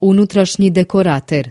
Unutrašnji dekorater.